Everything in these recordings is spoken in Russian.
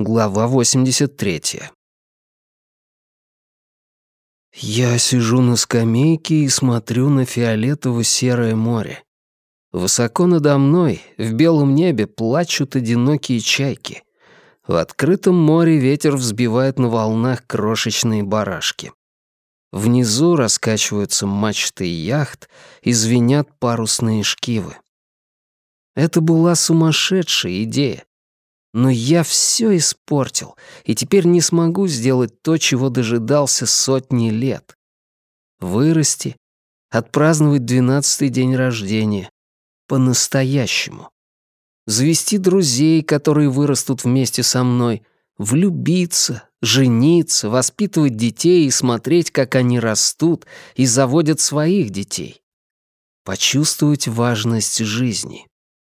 Глава 83. Я сижу на скамейке и смотрю на фиолетово-серое море. Высоко надо мной, в белом небе, плачут одинокие чайки. В открытом море ветер взбивает на волнах крошечные барашки. Внизу раскачиваются мачты яхт и звенят парусные шкивы. Это была сумасшедшая идея. Но я все испортил, и теперь не смогу сделать то, чего дожидался сотни лет. Вырасти, отпраздновать двенадцатый день рождения. По-настоящему. Завести друзей, которые вырастут вместе со мной, влюбиться, жениться, воспитывать детей и смотреть, как они растут и заводят своих детей. Почувствовать важность жизни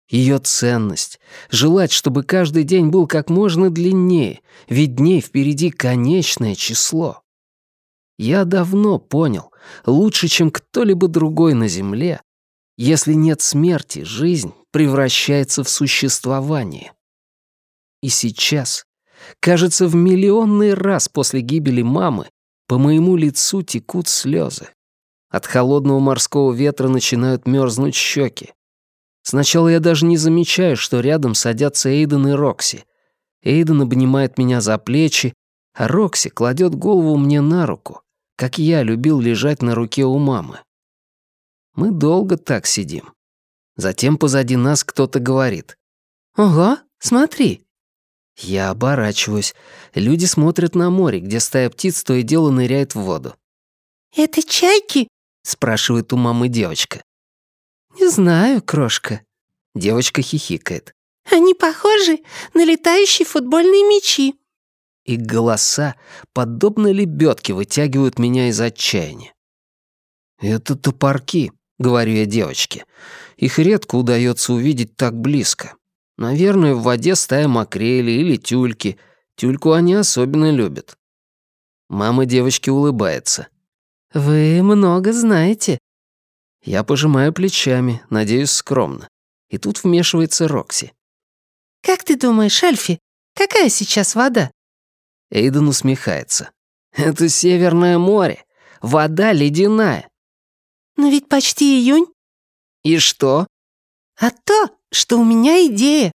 ее ценность, желать, чтобы каждый день был как можно длиннее, ведь дней впереди конечное число. Я давно понял, лучше, чем кто-либо другой на Земле, если нет смерти, жизнь превращается в существование. И сейчас, кажется, в миллионный раз после гибели мамы по моему лицу текут слезы. От холодного морского ветра начинают мерзнуть щеки. Сначала я даже не замечаю, что рядом садятся Эйден и Рокси. Эйден обнимает меня за плечи, а Рокси кладет голову мне на руку, как я любил лежать на руке у мамы. Мы долго так сидим. Затем позади нас кто-то говорит. «Ого, смотри!» Я оборачиваюсь. Люди смотрят на море, где стая птиц то и дело ныряет в воду. «Это чайки?» — спрашивает у мамы девочка. «Не знаю, крошка». Девочка хихикает. «Они похожи на летающие футбольные мячи». И голоса, подобно лебедке, вытягивают меня из отчаяния. «Это топорки», — говорю я девочке. «Их редко удается увидеть так близко. Наверное, в воде стая макрели или тюльки. Тюльку они особенно любят». Мама девочки улыбается. «Вы много знаете», я пожимаю плечами, надеюсь, скромно. И тут вмешивается Рокси. «Как ты думаешь, Альфи, какая сейчас вода?» Эйден усмехается. «Это Северное море. Вода ледяная». «Но ведь почти июнь». «И что?» «А то, что у меня идея.